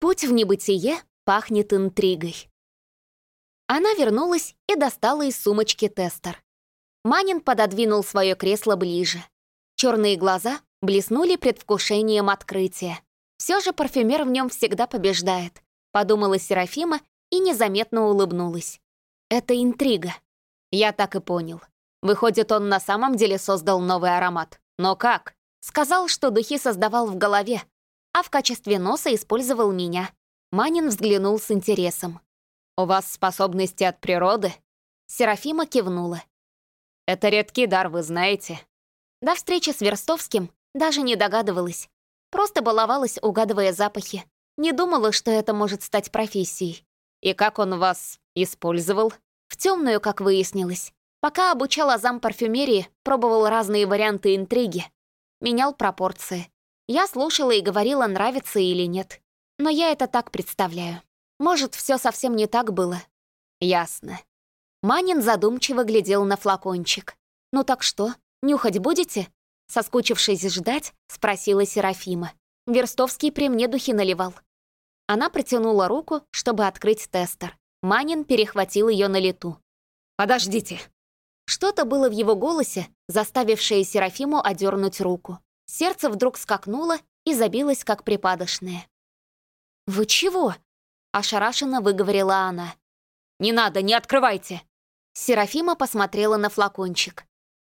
Путь в небытие пахнет интригой. Она вернулась и достала из сумочки тестер. Манин пододвинул свое кресло ближе. Черные глаза блеснули предвкушением открытия. Все же парфюмер в нем всегда побеждает, подумала Серафима и незаметно улыбнулась. Это интрига. Я так и понял. Выходит, он на самом деле создал новый аромат. Но как? Сказал, что духи создавал в голове, а в качестве носа использовал меня. Манин взглянул с интересом. «У вас способности от природы?» Серафима кивнула. «Это редкий дар, вы знаете». До встречи с Верстовским даже не догадывалась. Просто баловалась, угадывая запахи. Не думала, что это может стать профессией. И как он вас использовал? В темную, как выяснилось. Пока обучала зам парфюмерии, пробовал разные варианты интриги. Менял пропорции. Я слушала и говорила, нравится или нет. Но я это так представляю. Может, все совсем не так было. Ясно. Манин задумчиво глядел на флакончик. «Ну так что, нюхать будете?» Соскучившись ждать, спросила Серафима. Верстовский при мне духи наливал. Она протянула руку, чтобы открыть тестер. Манин перехватил ее на лету. «Подождите!» Что-то было в его голосе, заставившее Серафиму одернуть руку. Сердце вдруг скакнуло и забилось, как припадочное. «Вы чего?» — ошарашенно выговорила она. «Не надо, не открывайте!» Серафима посмотрела на флакончик.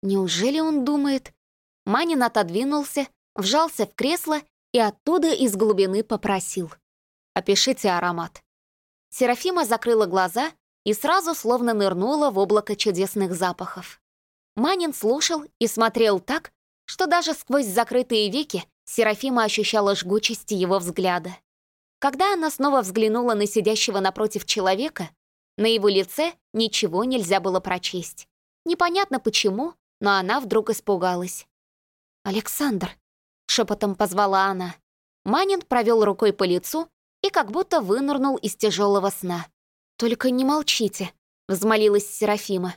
«Неужели он думает?» Манин отодвинулся, вжался в кресло и оттуда из глубины попросил. «Опишите аромат». Серафима закрыла глаза и сразу словно нырнула в облако чудесных запахов. Манин слушал и смотрел так, что даже сквозь закрытые веки Серафима ощущала жгучесть его взгляда. Когда она снова взглянула на сидящего напротив человека, на его лице ничего нельзя было прочесть. Непонятно почему, но она вдруг испугалась. «Александр!» — шепотом позвала она. Манин провел рукой по лицу и как будто вынырнул из тяжелого сна. «Только не молчите», — взмолилась Серафима.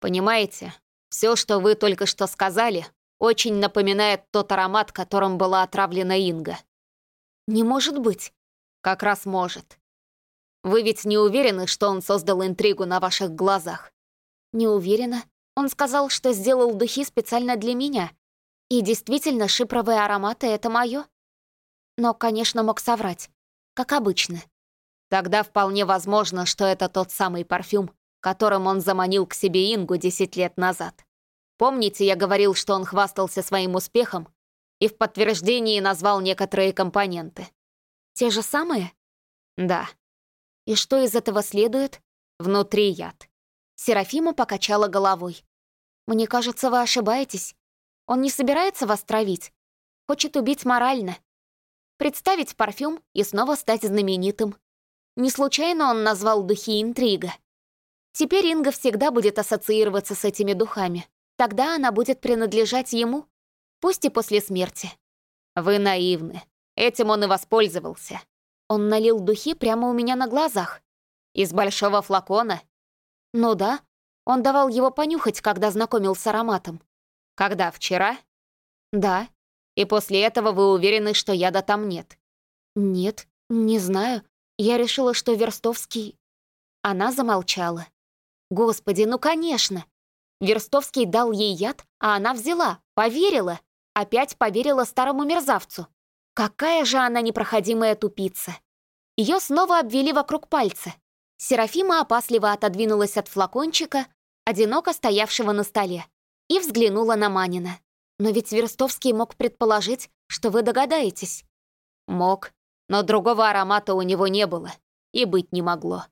«Понимаете, все, что вы только что сказали, очень напоминает тот аромат, которым была отравлена Инга». «Не может быть. Как раз может. Вы ведь не уверены, что он создал интригу на ваших глазах? Не уверена. Он сказал, что сделал духи специально для меня. И действительно, шипровые ароматы — это мое. Но, конечно, мог соврать. Как обычно. Тогда вполне возможно, что это тот самый парфюм, которым он заманил к себе Ингу 10 лет назад. Помните, я говорил, что он хвастался своим успехом и в подтверждении назвал некоторые компоненты? Те же самые? Да. И что из этого следует? Внутри яд. Серафима покачала головой. Мне кажется, вы ошибаетесь. Он не собирается вас травить. Хочет убить морально. Представить парфюм и снова стать знаменитым. Не случайно он назвал духи интрига. Теперь Инга всегда будет ассоциироваться с этими духами. Тогда она будет принадлежать ему, пусть и после смерти. Вы наивны. Этим он и воспользовался. Он налил духи прямо у меня на глазах. Из большого флакона? Ну да. Он давал его понюхать, когда знакомил с ароматом. Когда, вчера? Да. И после этого вы уверены, что яда там нет? Нет, не знаю. Я решила, что Верстовский... Она замолчала. Господи, ну конечно. Верстовский дал ей яд, а она взяла, поверила. Опять поверила старому мерзавцу. Какая же она непроходимая тупица! Ее снова обвели вокруг пальца. Серафима опасливо отодвинулась от флакончика, одиноко стоявшего на столе, и взглянула на Манина. «Но ведь Верстовский мог предположить, что вы догадаетесь». «Мог, но другого аромата у него не было и быть не могло.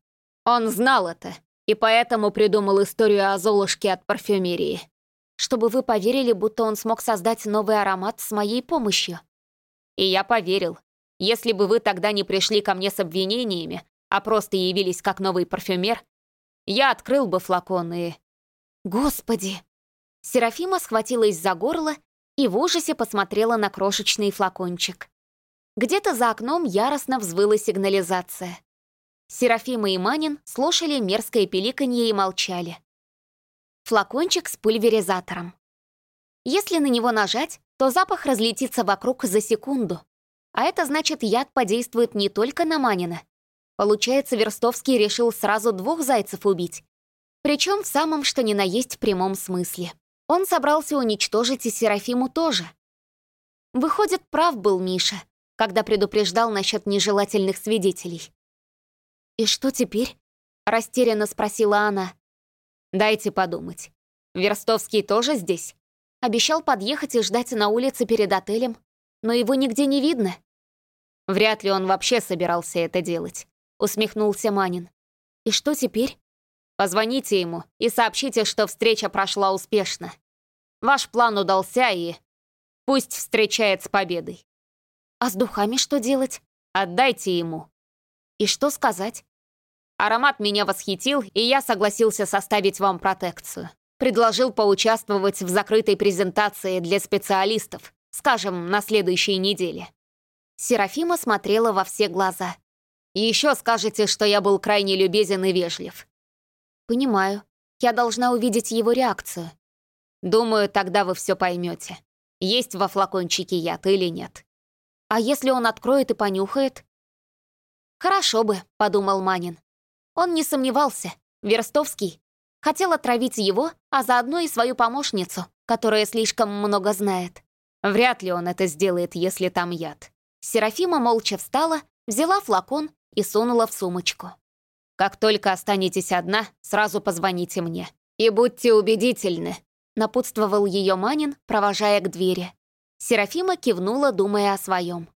Он знал это, и поэтому придумал историю о Золушке от парфюмерии. Чтобы вы поверили, будто он смог создать новый аромат с моей помощью. И я поверил. Если бы вы тогда не пришли ко мне с обвинениями, а просто явились как новый парфюмер, я открыл бы флакон и... Господи! Серафима схватилась за горло и в ужасе посмотрела на крошечный флакончик. Где-то за окном яростно взвыла сигнализация. Серафима и Манин слушали мерзкое пиликанье и молчали. Флакончик с пульверизатором. Если на него нажать, то запах разлетится вокруг за секунду. А это значит, яд подействует не только на Манина. Получается, Верстовский решил сразу двух зайцев убить. Причем в самом что ни на есть прямом смысле. Он собрался уничтожить и Серафиму тоже. Выходит, прав был Миша, когда предупреждал насчет нежелательных свидетелей. «И что теперь?» — растерянно спросила она. «Дайте подумать. Верстовский тоже здесь?» Обещал подъехать и ждать на улице перед отелем, но его нигде не видно. Вряд ли он вообще собирался это делать, усмехнулся Манин. И что теперь? Позвоните ему и сообщите, что встреча прошла успешно. Ваш план удался и... Пусть встречает с победой. А с духами что делать? Отдайте ему. И что сказать? Аромат меня восхитил, и я согласился составить вам протекцию. Предложил поучаствовать в закрытой презентации для специалистов, скажем, на следующей неделе. Серафима смотрела во все глаза. еще скажете, что я был крайне любезен и вежлив. Понимаю. Я должна увидеть его реакцию. Думаю, тогда вы все поймете. Есть во флакончике яд или нет. А если он откроет и понюхает? Хорошо бы, подумал Манин. Он не сомневался. Верстовский Хотел отравить его, а заодно и свою помощницу, которая слишком много знает. Вряд ли он это сделает, если там яд. Серафима молча встала, взяла флакон и сунула в сумочку. «Как только останетесь одна, сразу позвоните мне. И будьте убедительны», — напутствовал ее Манин, провожая к двери. Серафима кивнула, думая о своем.